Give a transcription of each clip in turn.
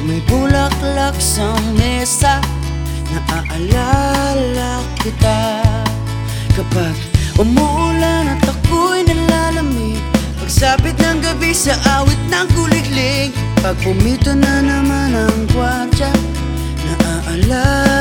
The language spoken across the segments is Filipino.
Kapag may bulaklak sa mesa Naaalala kita. Kapag umuulan at ako'y nalalamig Pagsapit ng gabi sa awit ng kuliglig Pag pumito na naman ang kwartya Naaalala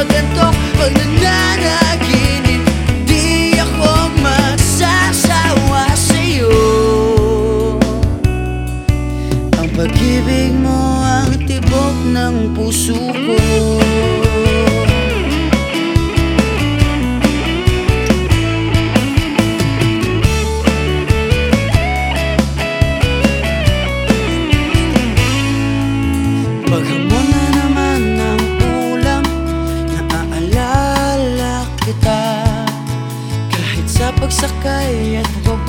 Pagising, pagantok, pag nananaginip Di ako magsasawa sa'yo. Ang pag-ibig mo ang tibok ng puso ko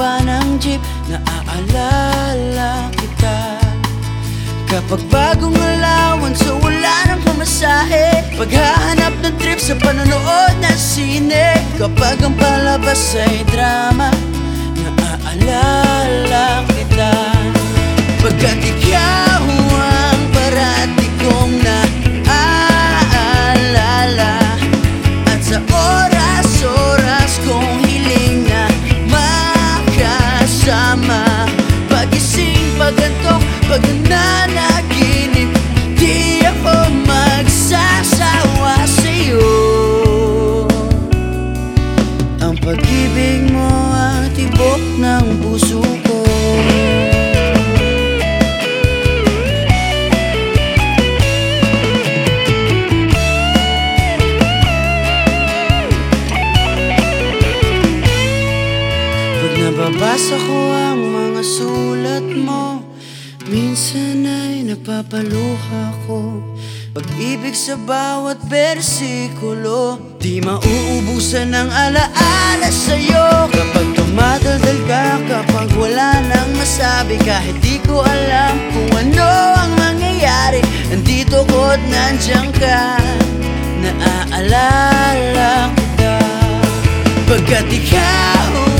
baba ng jeep Naaalala kita? Kapag bagong alawan so wala nang pamasahe. Paghahanap ng trip sa panonood ng sine. Kapag ang palabas ay drama puso ko. Pag nababasa ko ang mga sulat mo Minsan ay napapaluha ko. Pag-ibig sa bawat bersikulo Di mauubusan ng alaala sa'yo. Kapag Kahit di ko alam kung ano ang mangyayari Nandito ko't nandiyan ka. Naaalala kita. Pagkat ikaw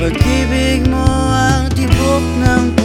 Pag-ibig mo ang tibok ng